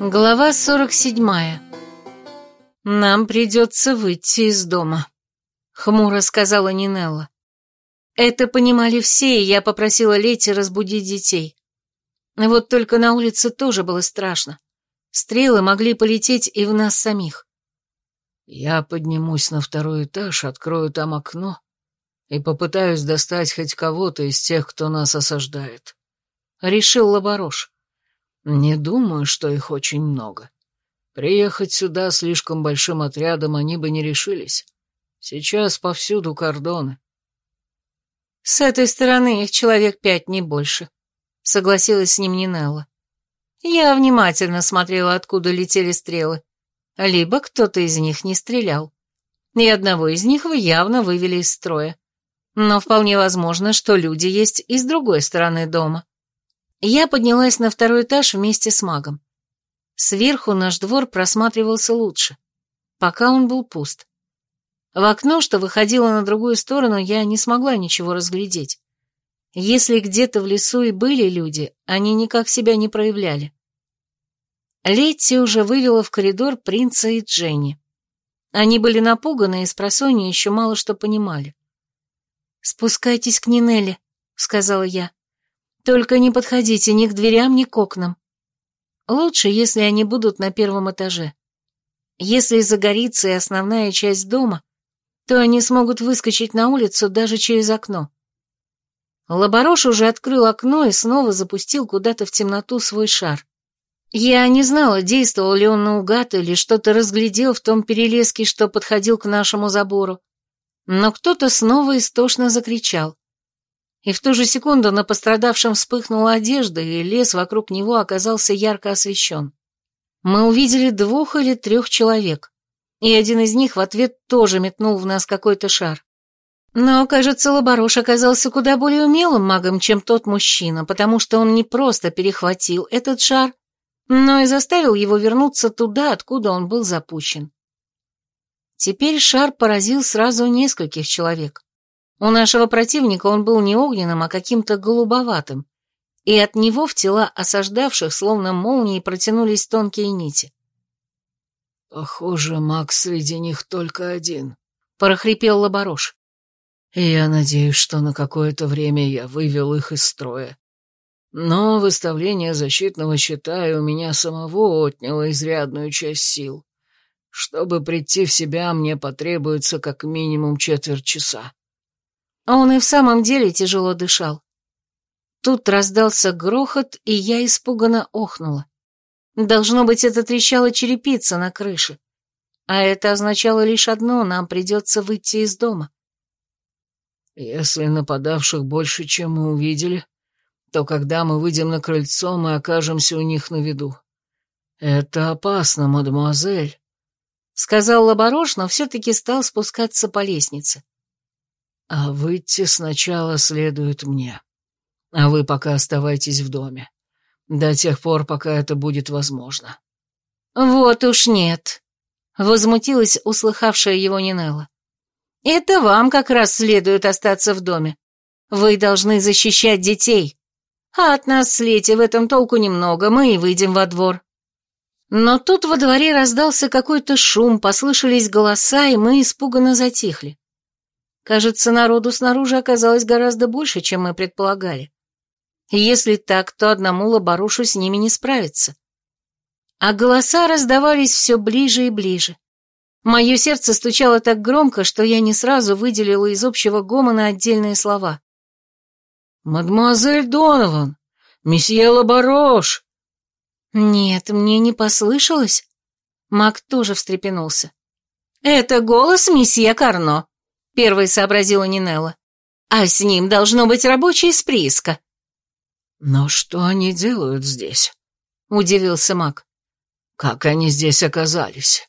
Глава 47. «Нам придется выйти из дома», — хмуро сказала Нинелла. Это понимали все, и я попросила Лети разбудить детей. Вот только на улице тоже было страшно. Стрелы могли полететь и в нас самих. «Я поднимусь на второй этаж, открою там окно и попытаюсь достать хоть кого-то из тех, кто нас осаждает», — решил Лаборош. «Не думаю, что их очень много. Приехать сюда слишком большим отрядом они бы не решились. Сейчас повсюду кордоны». «С этой стороны их человек пять, не больше», — согласилась с ним Нинелла. Я внимательно смотрела, откуда летели стрелы. Либо кто-то из них не стрелял. И одного из них вы явно вывели из строя. Но вполне возможно, что люди есть и с другой стороны дома. Я поднялась на второй этаж вместе с магом. Сверху наш двор просматривался лучше, пока он был пуст. В окно, что выходило на другую сторону, я не смогла ничего разглядеть. Если где-то в лесу и были люди, они никак себя не проявляли. Летти уже вывела в коридор принца и Дженни. Они были напуганы и с просонья еще мало что понимали. «Спускайтесь к Нинелле», — сказала я. «Только не подходите ни к дверям, ни к окнам. Лучше, если они будут на первом этаже. Если загорится и основная часть дома, то они смогут выскочить на улицу даже через окно. Лаборош уже открыл окно и снова запустил куда-то в темноту свой шар. Я не знала, действовал ли он наугад или что-то разглядел в том перелеске, что подходил к нашему забору. Но кто-то снова истошно закричал. И в ту же секунду на пострадавшем вспыхнула одежда, и лес вокруг него оказался ярко освещен. Мы увидели двух или трех человек, и один из них в ответ тоже метнул в нас какой-то шар. Но, кажется, Лаборош оказался куда более умелым магом, чем тот мужчина, потому что он не просто перехватил этот шар, но и заставил его вернуться туда, откуда он был запущен. Теперь шар поразил сразу нескольких человек. У нашего противника он был не огненным, а каким-то голубоватым, и от него в тела осаждавших, словно молнии, протянулись тонкие нити. «Похоже, маг среди них только один», — прохрипел Лаборош. Я надеюсь, что на какое-то время я вывел их из строя. Но выставление защитного щита и у меня самого отняло изрядную часть сил. Чтобы прийти в себя, мне потребуется как минимум четверть часа. А он и в самом деле тяжело дышал. Тут раздался грохот, и я испуганно охнула. Должно быть, это трещала черепица на крыше. А это означало лишь одно — нам придется выйти из дома. Если нападавших больше, чем мы увидели, то когда мы выйдем на крыльцо, мы окажемся у них на виду. Это опасно, мадемуазель, — сказал Лаборош, но все-таки стал спускаться по лестнице. А выйти сначала следует мне. А вы пока оставайтесь в доме. До тех пор, пока это будет возможно. Вот уж нет, — возмутилась услыхавшая его Нинелла. Это вам как раз следует остаться в доме. Вы должны защищать детей. А от нас с в этом толку немного, мы и выйдем во двор. Но тут во дворе раздался какой-то шум, послышались голоса, и мы испуганно затихли. Кажется, народу снаружи оказалось гораздо больше, чем мы предполагали. Если так, то одному лаборушу с ними не справиться. А голоса раздавались все ближе и ближе. Мое сердце стучало так громко, что я не сразу выделила из общего гомона отдельные слова. «Мадемуазель Донован! Месье Лабарош!» «Нет, мне не послышалось». Мак тоже встрепенулся. «Это голос месье Карно», — первой сообразила Нинелла. «А с ним должно быть рабочий из прииска». «Но что они делают здесь?» — удивился Мак. «Как они здесь оказались?»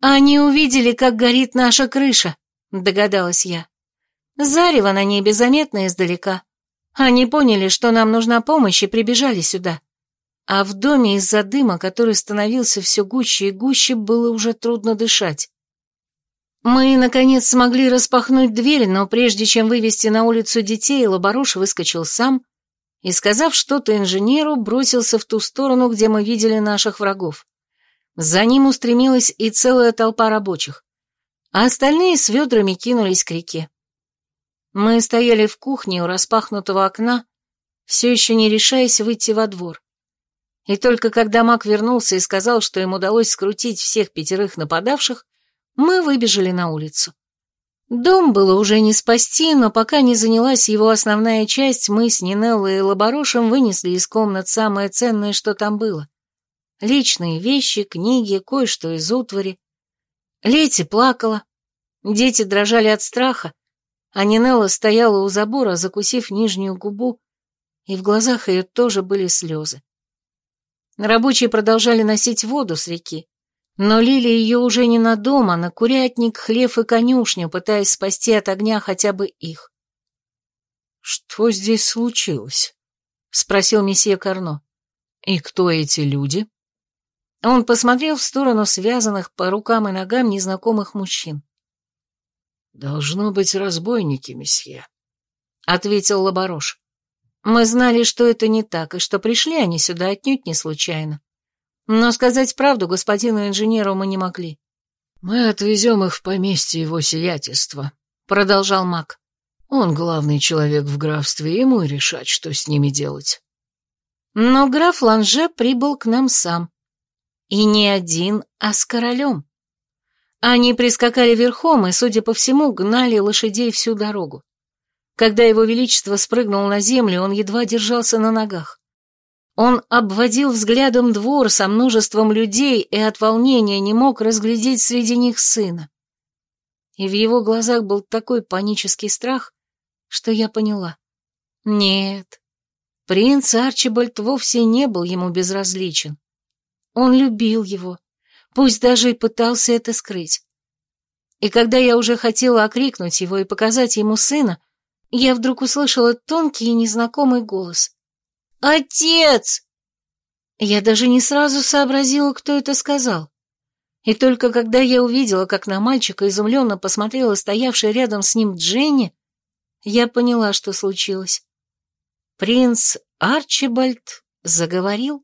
«Они увидели, как горит наша крыша», — догадалась я. «Зарево на небе заметно издалека. Они поняли, что нам нужна помощь и прибежали сюда. А в доме из-за дыма, который становился все гуще и гуще, было уже трудно дышать. Мы, наконец, смогли распахнуть дверь, но прежде чем вывести на улицу детей, Лабаруш выскочил сам, и, сказав что-то инженеру, бросился в ту сторону, где мы видели наших врагов. За ним устремилась и целая толпа рабочих, а остальные с ведрами кинулись к реке. Мы стояли в кухне у распахнутого окна, все еще не решаясь выйти во двор. И только когда маг вернулся и сказал, что им удалось скрутить всех пятерых нападавших, мы выбежали на улицу. Дом было уже не спасти, но пока не занялась его основная часть, мы с Нинеллой и Лаборошем вынесли из комнат самое ценное, что там было. Личные вещи, книги, кое-что из утвари. Лети плакала. Дети дрожали от страха, а Нинелла стояла у забора, закусив нижнюю губу, и в глазах ее тоже были слезы. Рабочие продолжали носить воду с реки, но лили ее уже не на дом, а на курятник, хлев и конюшню, пытаясь спасти от огня хотя бы их. «Что здесь случилось?» — спросил месье Карно. «И кто эти люди?» Он посмотрел в сторону связанных по рукам и ногам незнакомых мужчин. «Должно быть разбойники, месье», — ответил Лаборош. «Мы знали, что это не так, и что пришли они сюда отнюдь не случайно. Но сказать правду господину инженеру мы не могли». «Мы отвезем их в поместье его сиятельства», — продолжал маг. «Он главный человек в графстве, ему и решать, что с ними делать». Но граф Ланже прибыл к нам сам. И не один, а с королем. Они прискакали верхом и, судя по всему, гнали лошадей всю дорогу. Когда его величество спрыгнул на землю, он едва держался на ногах. Он обводил взглядом двор со множеством людей и от волнения не мог разглядеть среди них сына. И в его глазах был такой панический страх, что я поняла. Нет, принц Арчибальд вовсе не был ему безразличен. Он любил его, пусть даже и пытался это скрыть. И когда я уже хотела окрикнуть его и показать ему сына, я вдруг услышала тонкий и незнакомый голос. «Отец!» Я даже не сразу сообразила, кто это сказал. И только когда я увидела, как на мальчика изумленно посмотрела стоявшая рядом с ним Дженни, я поняла, что случилось. Принц Арчибальд заговорил.